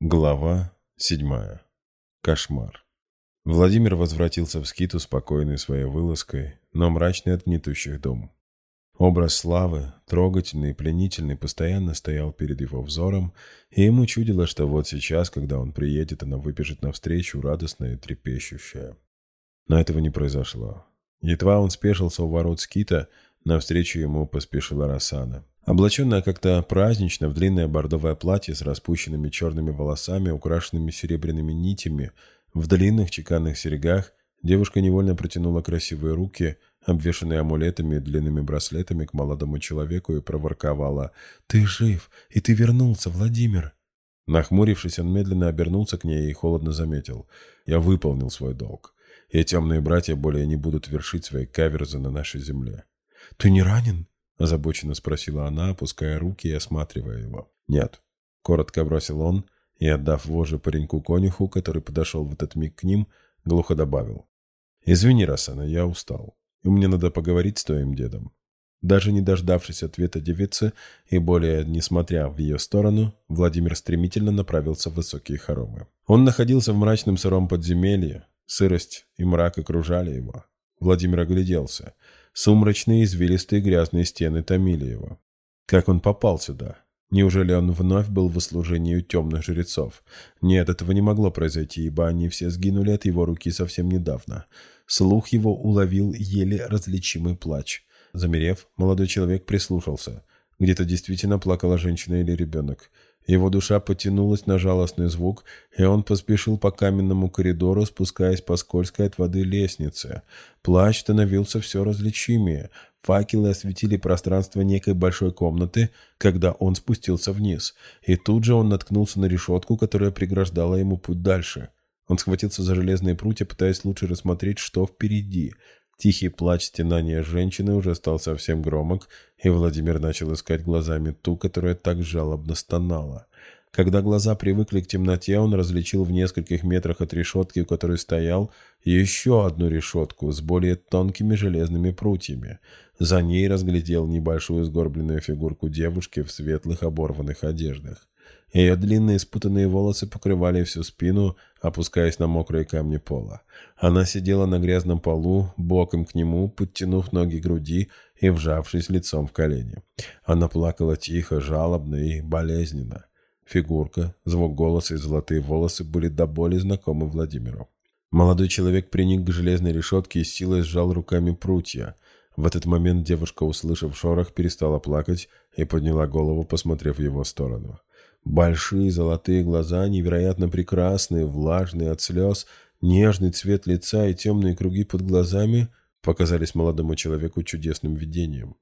Глава седьмая. Кошмар. Владимир возвратился в скиту спокойной своей вылазкой, но мрачный от гнетущих дом. Образ славы, трогательный и пленительный, постоянно стоял перед его взором, и ему чудило, что вот сейчас, когда он приедет, она выбежит навстречу, радостная и трепещущая. Но этого не произошло. Едва он спешился у ворот скита, навстречу ему поспешила Рассана. Облаченная как-то празднично в длинное бордовое платье с распущенными черными волосами, украшенными серебряными нитями, в длинных чеканных серьгах, девушка невольно протянула красивые руки, обвешанные амулетами и длинными браслетами к молодому человеку и проворковала «Ты жив, и ты вернулся, Владимир!» Нахмурившись, он медленно обернулся к ней и холодно заметил «Я выполнил свой долг, и темные братья более не будут вершить свои каверзы на нашей земле». «Ты не ранен?» Озабоченно спросила она, опуская руки и осматривая его. «Нет», — коротко бросил он, и, отдав вожжи пареньку-конюху, который подошел в этот миг к ним, глухо добавил. «Извини, Рассана, я устал, и мне надо поговорить с твоим дедом». Даже не дождавшись ответа девицы и более не смотря в ее сторону, Владимир стремительно направился в высокие хоромы. Он находился в мрачном сыром подземелье, сырость и мрак окружали его. Владимир огляделся — Сумрачные, извилистые, грязные стены томили его. Как он попал сюда? Неужели он вновь был в услужении у темных жрецов? Нет, этого не могло произойти, ибо они все сгинули от его руки совсем недавно. Слух его уловил еле различимый плач. Замерев, молодой человек прислушался. Где-то действительно плакала женщина или ребенок. Его душа потянулась на жалостный звук, и он поспешил по каменному коридору, спускаясь по скользкой от воды лестнице. Плащ становился все различимее. Факелы осветили пространство некой большой комнаты, когда он спустился вниз. И тут же он наткнулся на решетку, которая преграждала ему путь дальше. Он схватился за железные прутья, пытаясь лучше рассмотреть, что впереди. Тихий плач стенания женщины уже стал совсем громок, и Владимир начал искать глазами ту, которая так жалобно стонала. Когда глаза привыкли к темноте, он различил в нескольких метрах от решетки, у которой стоял, еще одну решетку с более тонкими железными прутьями. За ней разглядел небольшую сгорбленную фигурку девушки в светлых оборванных одеждах. Ее длинные спутанные волосы покрывали всю спину, опускаясь на мокрые камни пола. Она сидела на грязном полу, боком к нему, подтянув ноги к груди и вжавшись лицом в колени. Она плакала тихо, жалобно и болезненно. Фигурка, звук голоса и золотые волосы были до боли знакомы Владимиру. Молодой человек приник к железной решетке и силой сжал руками прутья. В этот момент девушка, услышав шорох, перестала плакать и подняла голову, посмотрев в его сторону. Большие золотые глаза, невероятно прекрасные, влажные от слез, нежный цвет лица и темные круги под глазами показались молодому человеку чудесным видением.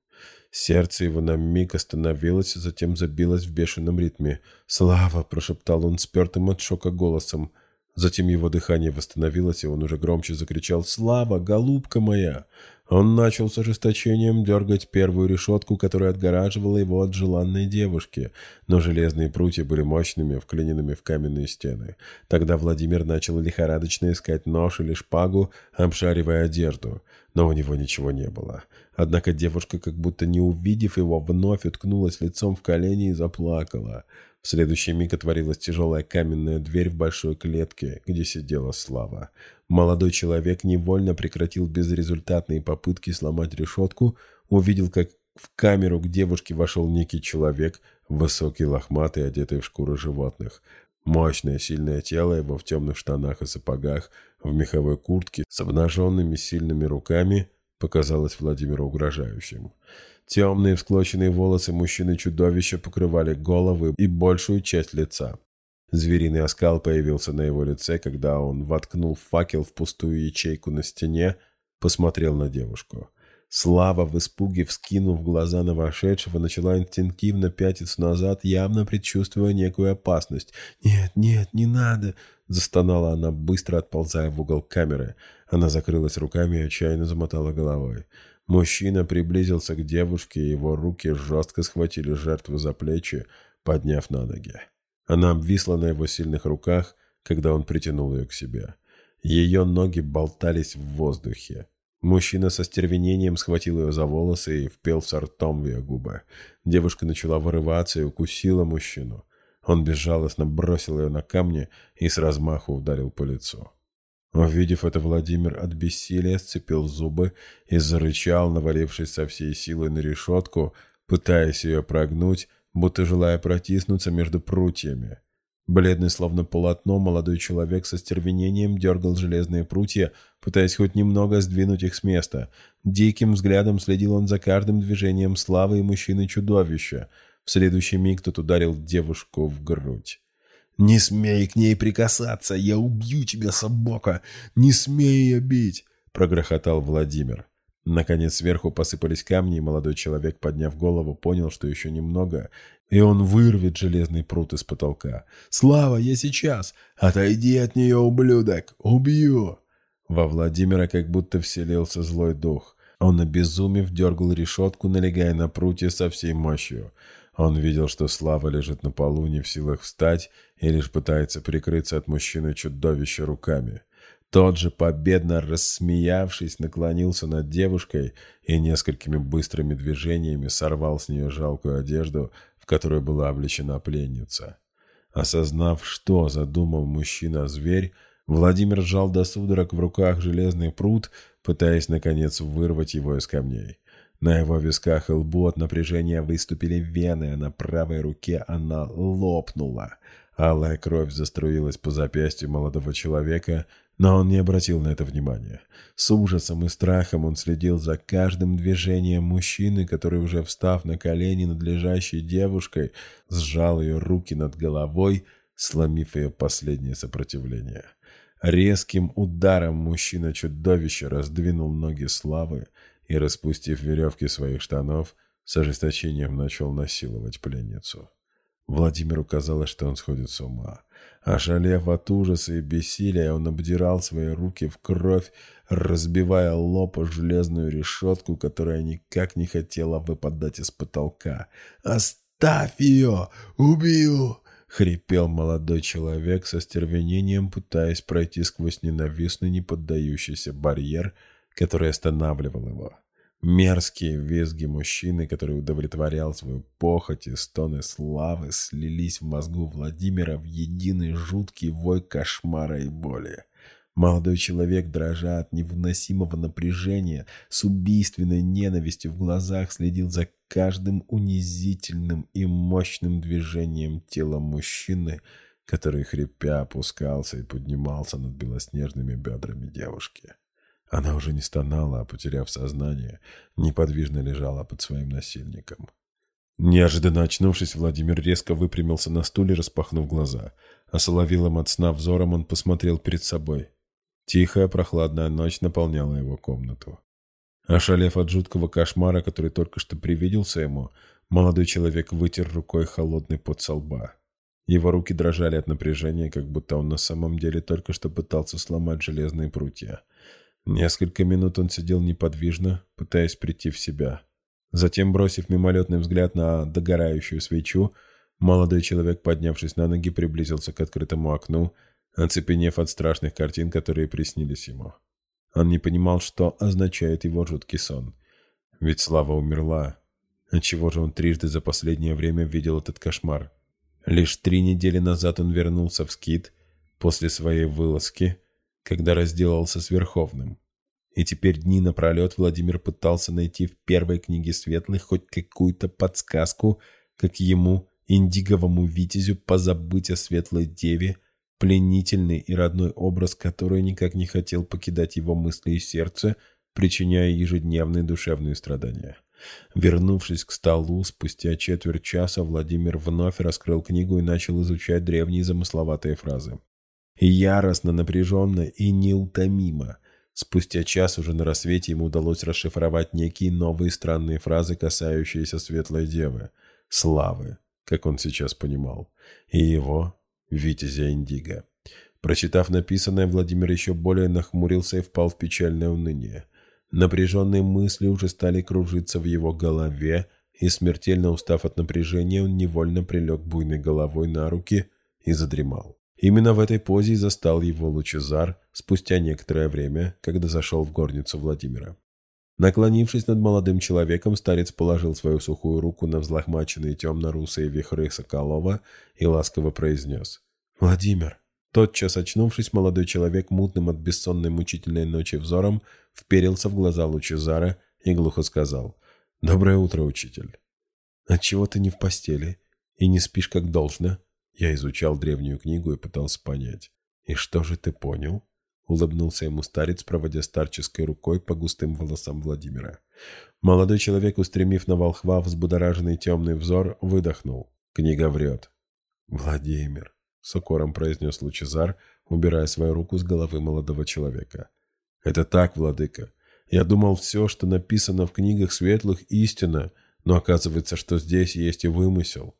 Сердце его на миг остановилось, затем забилось в бешеном ритме. «Слава!» – прошептал он спертым от шока голосом. Затем его дыхание восстановилось, и он уже громче закричал «Слава, голубка моя!» Он начал с ожесточением дергать первую решетку, которая отгораживала его от желанной девушки, но железные прутья были мощными, вклиненными в каменные стены. Тогда Владимир начал лихорадочно искать нож или шпагу, обшаривая одежду, но у него ничего не было. Однако девушка, как будто не увидев его, вновь уткнулась лицом в колени и заплакала. В следующий миг отворилась тяжелая каменная дверь в большой клетке, где сидела Слава. Молодой человек невольно прекратил безрезультатные попытки сломать решетку, увидел, как в камеру к девушке вошел некий человек, высокий, лохматый, одетый в шкуры животных. Мощное, сильное тело его в темных штанах и сапогах, в меховой куртке, с обнаженными сильными руками, показалось Владимиру угрожающим. Темные всклоченные волосы мужчины-чудовища покрывали головы и большую часть лица. Звериный оскал появился на его лице, когда он воткнул факел в пустую ячейку на стене, посмотрел на девушку. Слава в испуге, вскинув глаза на вошедшего, начала инстинктивно пятиться назад, явно предчувствуя некую опасность. «Нет, нет, не надо!» – застонала она, быстро отползая в угол камеры. Она закрылась руками и отчаянно замотала головой. Мужчина приблизился к девушке, и его руки жестко схватили жертву за плечи, подняв на ноги. Она обвисла на его сильных руках, когда он притянул ее к себе. Ее ноги болтались в воздухе. Мужчина со стервенением схватил ее за волосы и впился ртом в ее губы. Девушка начала вырываться и укусила мужчину. Он безжалостно бросил ее на камни и с размаху ударил по лицу. Увидев это, Владимир от бессилия сцепил зубы и зарычал, навалившись со всей силой на решетку, пытаясь ее прогнуть, будто желая протиснуться между прутьями. Бледный, словно полотно, молодой человек со стервенением дергал железные прутья, пытаясь хоть немного сдвинуть их с места. Диким взглядом следил он за каждым движением славы и мужчины-чудовища. В следующий миг тот ударил девушку в грудь. «Не смей к ней прикасаться! Я убью тебя, собака! Не смей ее бить!» — прогрохотал Владимир. Наконец сверху посыпались камни, и молодой человек, подняв голову, понял, что еще немного, и он вырвет железный пруд из потолка. «Слава, я сейчас! Отойди от нее, ублюдок! Убью!» Во Владимира как будто вселился злой дух. Он, обезумев, дергал решетку, налегая на прутья со всей мощью. Он видел, что Слава лежит на полу, не в силах встать, и лишь пытается прикрыться от мужчины чудовища руками. Тот же, победно рассмеявшись, наклонился над девушкой и несколькими быстрыми движениями сорвал с нее жалкую одежду, в которую была облечена пленница. Осознав, что задумал мужчина-зверь, Владимир сжал до судорог в руках железный пруд, пытаясь, наконец, вырвать его из камней. На его висках и лбу от напряжения выступили вены, а на правой руке она лопнула. Алая кровь заструилась по запястью молодого человека, но он не обратил на это внимания. С ужасом и страхом он следил за каждым движением мужчины, который, уже встав на колени над лежащей девушкой, сжал ее руки над головой, сломив ее последнее сопротивление. Резким ударом мужчина-чудовище раздвинул ноги Славы и, распустив веревки своих штанов, с ожесточением начал насиловать пленницу. Владимиру казалось, что он сходит с ума. Ошалев от ужаса и бессилия, он обдирал свои руки в кровь, разбивая лоб железную решетку, которая никак не хотела выпадать из потолка. «Оставь ее! Убью!» — хрипел молодой человек со стервенением, пытаясь пройти сквозь ненавистный, неподдающийся барьер, который останавливал его. Мерзкие визги мужчины, который удовлетворял свою похоть и стоны славы, слились в мозгу Владимира в единый жуткий вой кошмара и боли. Молодой человек, дрожа от невыносимого напряжения, с убийственной ненавистью в глазах следил за каждым унизительным и мощным движением тела мужчины, который, хрипя, опускался и поднимался над белоснежными бедрами девушки. Она уже не стонала, а, потеряв сознание, неподвижно лежала под своим насильником. Неожиданно очнувшись, Владимир резко выпрямился на стуле, распахнув глаза. Осоловилым от сна взором он посмотрел перед собой. Тихая прохладная ночь наполняла его комнату. Ошалев от жуткого кошмара, который только что привиделся ему, молодой человек вытер рукой холодный пот со лба. Его руки дрожали от напряжения, как будто он на самом деле только что пытался сломать железные прутья. Несколько минут он сидел неподвижно, пытаясь прийти в себя. Затем, бросив мимолетный взгляд на догорающую свечу, молодой человек, поднявшись на ноги, приблизился к открытому окну, оцепенев от страшных картин, которые приснились ему. Он не понимал, что означает его жуткий сон. Ведь Слава умерла. Отчего же он трижды за последнее время видел этот кошмар? Лишь три недели назад он вернулся в скит после своей вылазки – когда разделался с Верховным. И теперь дни напролет Владимир пытался найти в первой книге Светлых хоть какую-то подсказку, как ему, индиговому витязю, позабыть о Светлой Деве, пленительный и родной образ, который никак не хотел покидать его мысли и сердце, причиняя ежедневные душевные страдания. Вернувшись к столу, спустя четверть часа Владимир вновь раскрыл книгу и начал изучать древние замысловатые фразы. Яростно, напряженно и неутомимо. Спустя час уже на рассвете ему удалось расшифровать некие новые странные фразы, касающиеся Светлой Девы. Славы, как он сейчас понимал. И его, Витязя Индиго. Прочитав написанное, Владимир еще более нахмурился и впал в печальное уныние. Напряженные мысли уже стали кружиться в его голове, и, смертельно устав от напряжения, он невольно прилег буйной головой на руки и задремал. Именно в этой позе застал его Лучезар спустя некоторое время, когда зашел в горницу Владимира. Наклонившись над молодым человеком, старец положил свою сухую руку на взлохмаченные темно-русые вихры Соколова и ласково произнес. «Владимир!» Тотчас очнувшись, молодой человек мутным от бессонной мучительной ночи взором вперился в глаза Лучезара и глухо сказал. «Доброе утро, учитель!» «Отчего ты не в постели и не спишь как должно?» Я изучал древнюю книгу и пытался понять. «И что же ты понял?» Улыбнулся ему старец, проводя старческой рукой по густым волосам Владимира. Молодой человек, устремив на волхва взбудораженный темный взор, выдохнул. Книга врет. «Владимир», — с укором произнес Лучезар, убирая свою руку с головы молодого человека. «Это так, владыка. Я думал, все, что написано в книгах светлых, истина, но оказывается, что здесь есть и вымысел.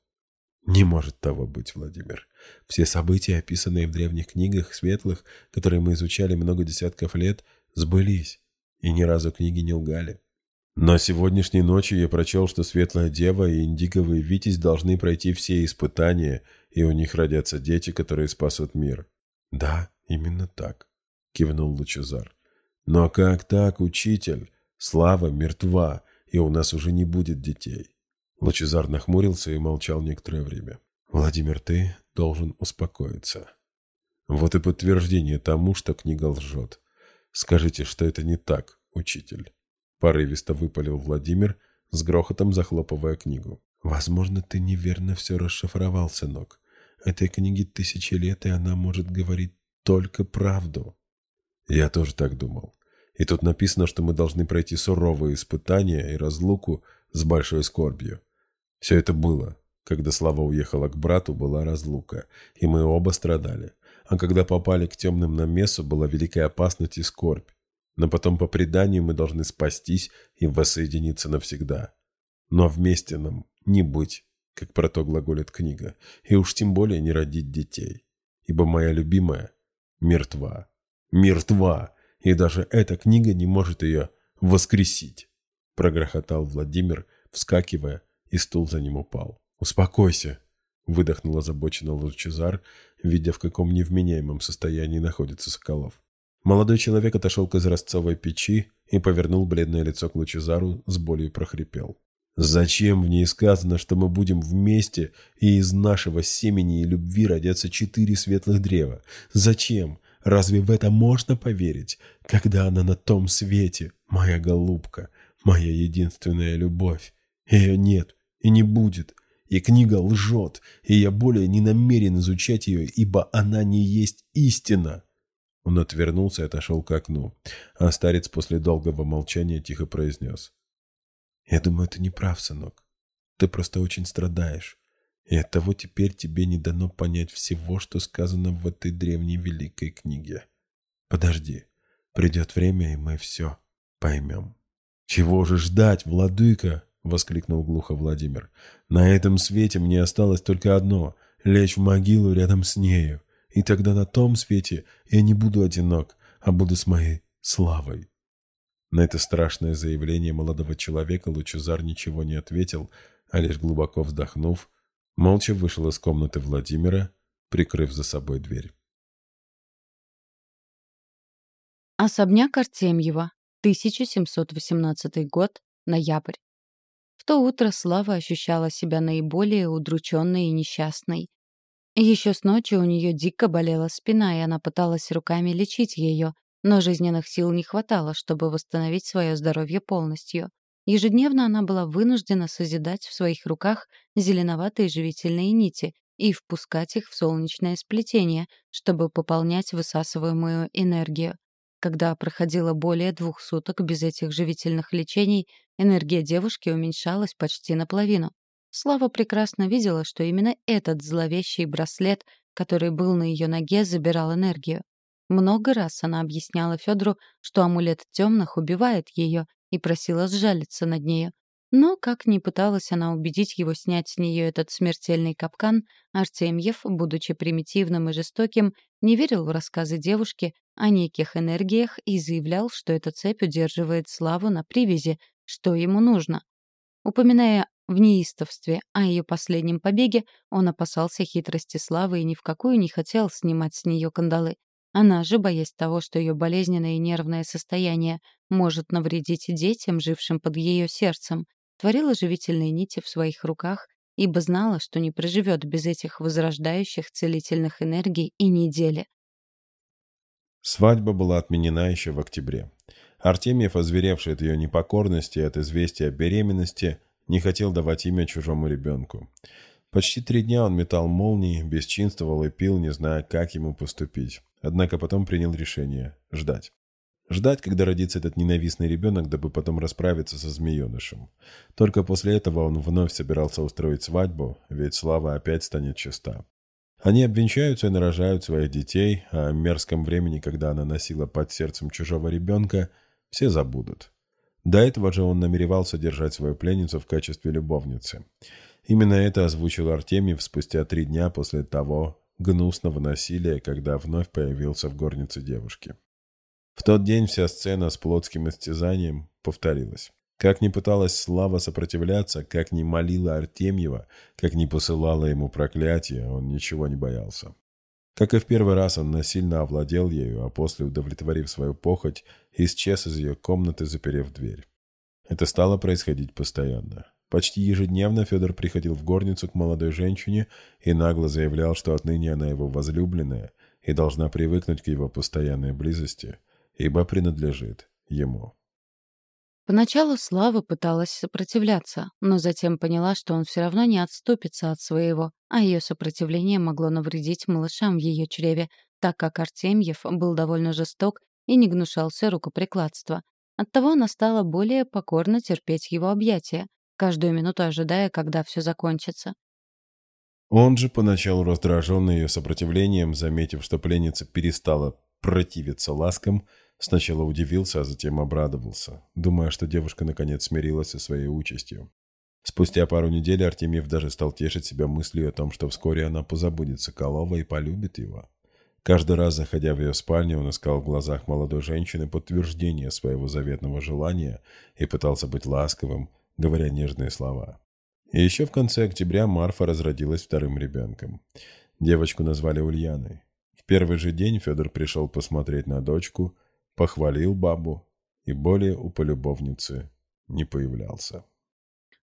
Не может того быть, Владимир. Все события, описанные в древних книгах светлых, которые мы изучали много десятков лет, сбылись, и ни разу книги не лгали. Но сегодняшней ночью я прочел, что Светлая Дева и Индиговый Витязь должны пройти все испытания, и у них родятся дети, которые спасут мир. «Да, именно так», — кивнул Лучезар. «Но как так, учитель? Слава мертва, и у нас уже не будет детей». Лучезар нахмурился и молчал некоторое время. «Владимир, ты должен успокоиться. Вот и подтверждение тому, что книга лжет. Скажите, что это не так, учитель». Порывисто выпалил Владимир, с грохотом захлопывая книгу. «Возможно, ты неверно все расшифровал, сынок. Этой книге тысячи лет, и она может говорить только правду». Я тоже так думал. И тут написано, что мы должны пройти суровые испытания и разлуку с большой скорбью. Все это было. Когда Слава уехала к брату, была разлука, и мы оба страдали. А когда попали к темным намесу, была великая опасность и скорбь. Но потом по преданию мы должны спастись и воссоединиться навсегда. Но вместе нам не быть, как про то глаголит книга, и уж тем более не родить детей. Ибо моя любимая мертва. Мертва! И даже эта книга не может ее воскресить, прогрохотал Владимир, вскакивая и стул за ним упал. «Успокойся!» — выдохнул озабоченно Лучезар, видя, в каком невменяемом состоянии находится Соколов. Молодой человек отошел к изразцовой печи и повернул бледное лицо к Лучезару, с болью прохрипел. «Зачем в ней сказано, что мы будем вместе, и из нашего семени и любви родятся четыре светлых древа? Зачем? Разве в это можно поверить, когда она на том свете, моя голубка, моя единственная любовь? Ее нет, и не будет. И книга лжет, и я более не намерен изучать ее, ибо она не есть истина. Он отвернулся и отошел к окну, а старец после долгого молчания тихо произнес. «Я думаю, ты не прав, сынок. Ты просто очень страдаешь, и оттого теперь тебе не дано понять всего, что сказано в этой древней великой книге. Подожди, придет время, и мы все поймем». «Чего же ждать, владыка?» — воскликнул глухо Владимир. «На этом свете мне осталось только одно — лечь в могилу рядом с нею. И тогда на том свете я не буду одинок, а буду с моей славой». На это страшное заявление молодого человека Лучезар ничего не ответил, а лишь глубоко вздохнув, молча вышел из комнаты Владимира, прикрыв за собой дверь. Особняк Артемьева, 1718 год, ноябрь то утро Слава ощущала себя наиболее удрученной и несчастной. Еще с ночи у нее дико болела спина, и она пыталась руками лечить ее, но жизненных сил не хватало, чтобы восстановить свое здоровье полностью. Ежедневно она была вынуждена созидать в своих руках зеленоватые живительные нити и впускать их в солнечное сплетение, чтобы пополнять высасываемую энергию. Когда проходило более двух суток без этих живительных лечений, энергия девушки уменьшалась почти наполовину. Слава прекрасно видела, что именно этот зловещий браслет, который был на ее ноге, забирал энергию. Много раз она объясняла Федору, что амулет темных убивает ее, и просила сжалиться над нею. Но, как ни пыталась она убедить его снять с нее этот смертельный капкан, Артемьев, будучи примитивным и жестоким, не верил в рассказы девушки о неких энергиях и заявлял, что эта цепь удерживает Славу на привязи, что ему нужно. Упоминая в неистовстве о ее последнем побеге, он опасался хитрости Славы и ни в какую не хотел снимать с нее кандалы. Она же, боясь того, что ее болезненное и нервное состояние может навредить детям, жившим под ее сердцем, творила живительные нити в своих руках, ибо знала, что не проживет без этих возрождающих целительных энергий и недели. Свадьба была отменена еще в октябре. Артемьев, озверевший от ее непокорности и от известия о беременности, не хотел давать имя чужому ребенку. Почти три дня он метал молнии, бесчинствовал и пил, не зная, как ему поступить. Однако потом принял решение – ждать. Ждать, когда родится этот ненавистный ребенок, дабы потом расправиться со змеенышем. Только после этого он вновь собирался устроить свадьбу, ведь Слава опять станет чиста. Они обвенчаются и нарожают своих детей, а о мерзком времени, когда она носила под сердцем чужого ребенка, все забудут. До этого же он намеревался держать свою пленницу в качестве любовницы. Именно это озвучил Артемьев спустя три дня после того, гнусного насилия, когда вновь появился в горнице девушки. В тот день вся сцена с плотским истязанием повторилась. Как ни пыталась Слава сопротивляться, как ни молила Артемьева, как ни посылала ему проклятие, он ничего не боялся. Как и в первый раз, он насильно овладел ею, а после, удовлетворив свою похоть, исчез из ее комнаты, заперев дверь. Это стало происходить постоянно. Почти ежедневно Федор приходил в горницу к молодой женщине и нагло заявлял, что отныне она его возлюбленная и должна привыкнуть к его постоянной близости, ибо принадлежит ему. Поначалу Слава пыталась сопротивляться, но затем поняла, что он все равно не отступится от своего, а ее сопротивление могло навредить малышам в ее чреве, так как Артемьев был довольно жесток и не гнушался рукоприкладства. Оттого она стала более покорно терпеть его объятия, каждую минуту ожидая, когда все закончится. Он же, поначалу раздраженный ее сопротивлением, заметив, что пленница перестала противиться ласкам, сначала удивился, а затем обрадовался, думая, что девушка наконец смирилась со своей участью. Спустя пару недель Артемьев даже стал тешить себя мыслью о том, что вскоре она позабудет Соколова и полюбит его. Каждый раз, заходя в ее спальню, он искал в глазах молодой женщины подтверждение своего заветного желания и пытался быть ласковым, говоря нежные слова. И еще в конце октября Марфа разродилась вторым ребенком. Девочку назвали Ульяной. В первый же день Федор пришел посмотреть на дочку, похвалил бабу и более у полюбовницы не появлялся.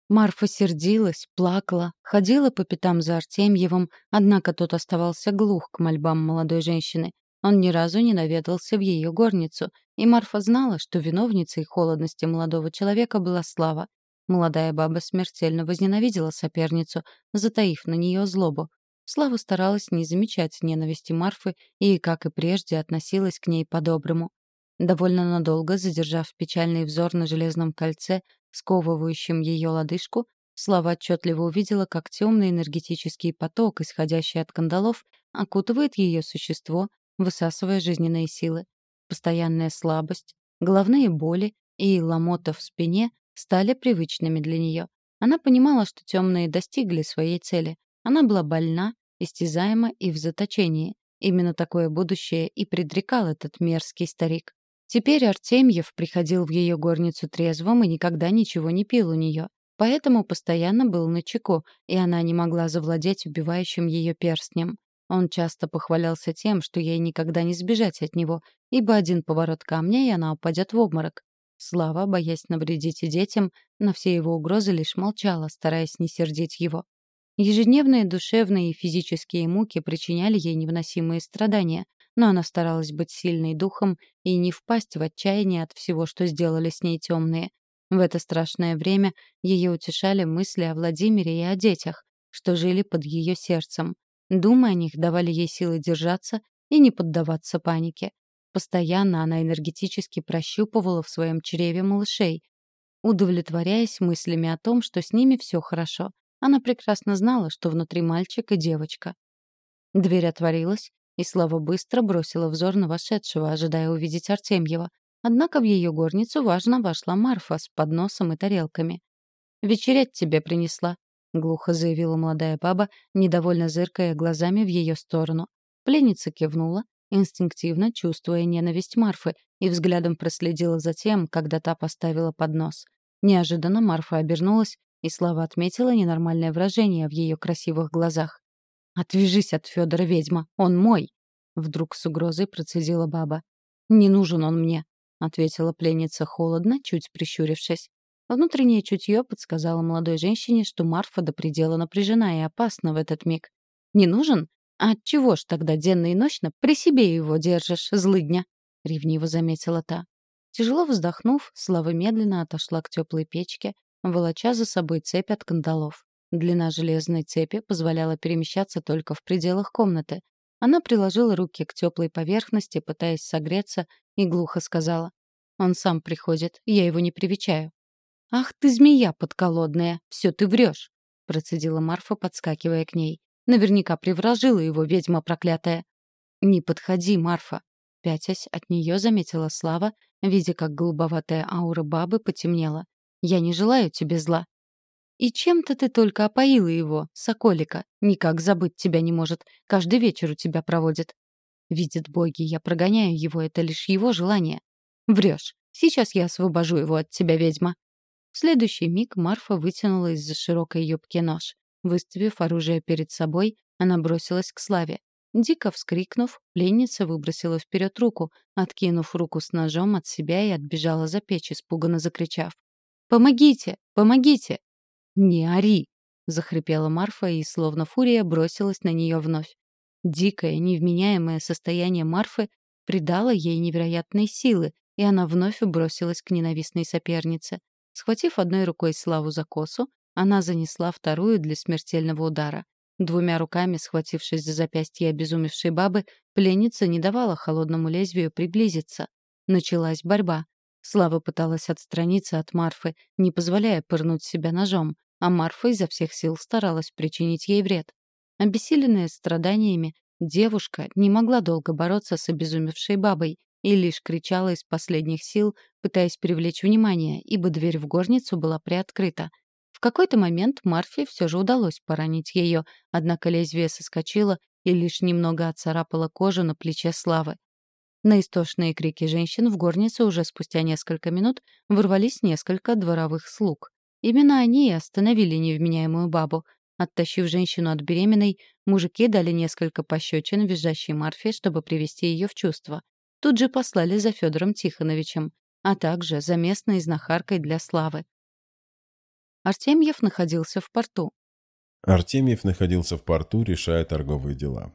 Марфа сердилась, плакала, ходила по пятам за Артемьевым, однако тот оставался глух к мольбам молодой женщины. Он ни разу не наведался в ее горницу, и Марфа знала, что виновницей холодности молодого человека была Слава. Молодая баба смертельно возненавидела соперницу, затаив на нее злобу. Слава старалась не замечать ненависти Марфы и, как и прежде, относилась к ней по-доброму. Довольно надолго задержав печальный взор на железном кольце, сковывающем ее лодыжку, Слава отчетливо увидела, как темный энергетический поток, исходящий от кандалов, окутывает ее существо, высасывая жизненные силы. Постоянная слабость, головные боли и ломота в спине стали привычными для нее. Она понимала, что темные достигли своей цели. Она была больна, истязаема и в заточении. Именно такое будущее и предрекал этот мерзкий старик. Теперь Артемьев приходил в ее горницу трезвым и никогда ничего не пил у нее. Поэтому постоянно был на чеку, и она не могла завладеть убивающим ее перстнем. Он часто похвалялся тем, что ей никогда не сбежать от него, ибо один поворот камня, и она упадет в обморок. Слава, боясь навредить детям, на все его угрозы лишь молчала, стараясь не сердить его. Ежедневные душевные и физические муки причиняли ей невыносимые страдания, но она старалась быть сильной духом и не впасть в отчаяние от всего, что сделали с ней темные. В это страшное время ее утешали мысли о Владимире и о детях, что жили под ее сердцем. Думы о них давали ей силы держаться и не поддаваться панике. Постоянно она энергетически прощупывала в своем чреве малышей, удовлетворяясь мыслями о том, что с ними все хорошо. Она прекрасно знала, что внутри мальчик и девочка. Дверь отворилась, и Слава быстро бросила взор на вошедшего, ожидая увидеть Артемьева. Однако в ее горницу важно вошла Марфа с подносом и тарелками. «Вечерять тебе принесла», — глухо заявила молодая баба, недовольно зыркая глазами в ее сторону. Пленница кивнула, инстинктивно чувствуя ненависть Марфы, и взглядом проследила за тем, когда та поставила поднос. Неожиданно Марфа обернулась, и Слава отметила ненормальное выражение в ее красивых глазах. «Отвяжись от Федора, ведьма, он мой!» Вдруг с угрозой процедила баба. «Не нужен он мне», — ответила пленница холодно, чуть прищурившись. Внутреннее чутье подсказало молодой женщине, что Марфа до предела напряжена и опасна в этот миг. «Не нужен? А чего ж тогда денно и ночно при себе его держишь, злыдня?» — ревниво заметила та. Тяжело вздохнув, Слава медленно отошла к теплой печке, волоча за собой цепь от кандалов. Длина железной цепи позволяла перемещаться только в пределах комнаты. Она приложила руки к теплой поверхности, пытаясь согреться, и глухо сказала. «Он сам приходит, я его не привечаю». «Ах ты, змея подколодная, все ты врешь!» процедила Марфа, подскакивая к ней. «Наверняка привражила его ведьма проклятая». «Не подходи, Марфа!» Пятясь от нее заметила Слава, видя, как голубоватая аура бабы потемнела. «Я не желаю тебе зла». «И чем-то ты только опоила его, соколика. Никак забыть тебя не может. Каждый вечер у тебя проводит». «Видят боги, я прогоняю его, это лишь его желание». «Врешь. Сейчас я освобожу его от тебя, ведьма». В следующий миг Марфа вытянула из-за широкой юбки нож. Выставив оружие перед собой, она бросилась к Славе. Дико вскрикнув, пленница выбросила вперед руку, откинув руку с ножом от себя и отбежала за печь, испуганно закричав. «Помогите! Помогите!» «Не ори!» — захрипела Марфа и, словно фурия, бросилась на нее вновь. Дикое, невменяемое состояние Марфы придало ей невероятной силы, и она вновь бросилась к ненавистной сопернице. Схватив одной рукой Славу за косу, она занесла вторую для смертельного удара. Двумя руками, схватившись за запястье обезумевшей бабы, пленница не давала холодному лезвию приблизиться. Началась борьба. Слава пыталась отстраниться от Марфы, не позволяя пырнуть себя ножом, а Марфа изо всех сил старалась причинить ей вред. Обессиленная страданиями, девушка не могла долго бороться с обезумевшей бабой и лишь кричала из последних сил, пытаясь привлечь внимание, ибо дверь в горницу была приоткрыта. В какой-то момент Марфе все же удалось поранить ее, однако лезвие соскочило и лишь немного отцарапало кожу на плече Славы. На истошные крики женщин в горнице уже спустя несколько минут ворвались несколько дворовых слуг. Именно они и остановили невменяемую бабу. Оттащив женщину от беременной, мужики дали несколько пощечин визжащей Марфе, чтобы привести ее в чувство. Тут же послали за Федором Тихоновичем, а также за местной знахаркой для славы. Артемьев находился в порту. Артемьев находился в порту, решая торговые дела.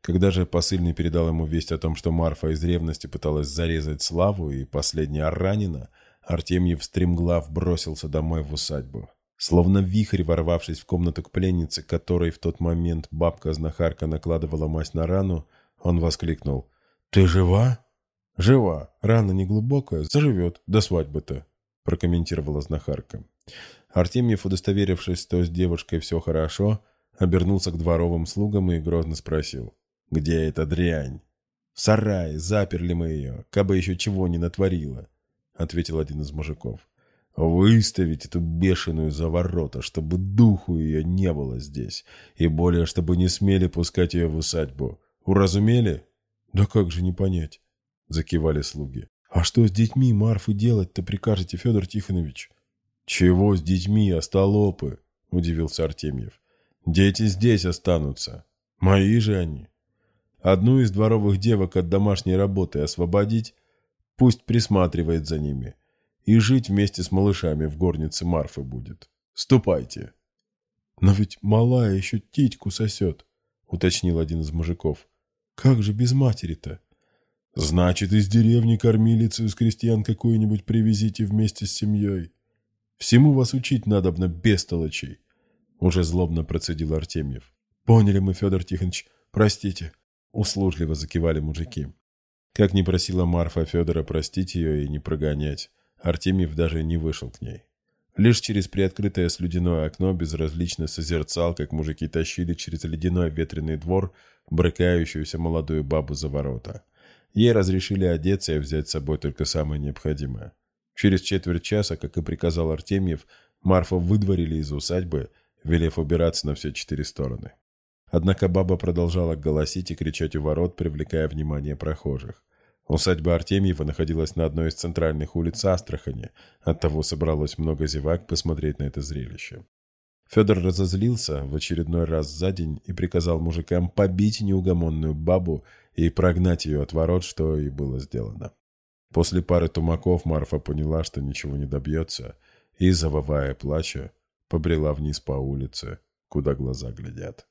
Когда же посыльный передал ему весть о том, что Марфа из ревности пыталась зарезать Славу и последняя ранена, Артемьев стремглав бросился домой в усадьбу. Словно вихрь, ворвавшись в комнату к пленнице, которой в тот момент бабка-знахарка накладывала мазь на рану, он воскликнул. «Ты жива?» «Жива. Рана неглубокая. Заживет. До свадьбы-то», — прокомментировала знахарка. Артемьев, удостоверившись, что с девушкой все хорошо, обернулся к дворовым слугам и грозно спросил. «Где эта дрянь?» «В сарае. Заперли мы ее. Кабы еще чего не натворила», — ответил один из мужиков. «Выставить эту бешеную за ворота, чтобы духу ее не было здесь, и более, чтобы не смели пускать ее в усадьбу. Уразумели?» «Да как же не понять?» — закивали слуги. «А что с детьми Марфы делать-то прикажете, Федор Тихонович?» «Чего с детьми, остолопы?» — удивился Артемьев. «Дети здесь останутся. Мои же они. Одну из дворовых девок от домашней работы освободить, пусть присматривает за ними. И жить вместе с малышами в горнице Марфы будет. Ступайте». «Но ведь малая еще титьку сосет», — уточнил один из мужиков. Как же без матери-то? Значит, из деревни кормилицу из крестьян какую-нибудь привезите вместе с семьей. Всему вас учить надобно, бестолочей. Уже злобно процедил Артемьев. Поняли мы, Федор Тихонович, простите. Услужливо закивали мужики. Как не просила Марфа Федора простить ее и не прогонять, Артемьев даже не вышел к ней. Лишь через приоткрытое слюдяное окно безразлично созерцал, как мужики тащили через ледяной ветреный двор брыкающуюся молодую бабу за ворота. Ей разрешили одеться и взять с собой только самое необходимое. Через четверть часа, как и приказал Артемьев, Марфа выдворили из усадьбы, велев убираться на все четыре стороны. Однако баба продолжала голосить и кричать у ворот, привлекая внимание прохожих. Усадьба Артемьева находилась на одной из центральных улиц Астрахани, оттого собралось много зевак посмотреть на это зрелище. Федор разозлился в очередной раз за день и приказал мужикам побить неугомонную бабу и прогнать ее от ворот, что и было сделано. После пары тумаков Марфа поняла, что ничего не добьется, и, завывая плача, побрела вниз по улице, куда глаза глядят.